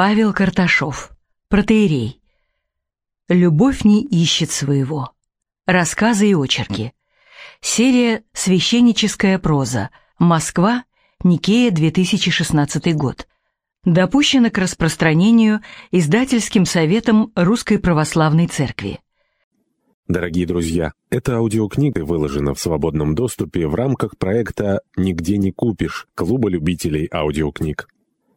Павел Карташов. Протеерей. Любовь не ищет своего. Рассказы и очерки. Серия «Священническая проза». Москва. Никея, 2016 год. Допущено к распространению издательским советом Русской Православной Церкви. Дорогие друзья, эта аудиокнига выложена в свободном доступе в рамках проекта «Нигде не купишь» Клуба любителей аудиокниг.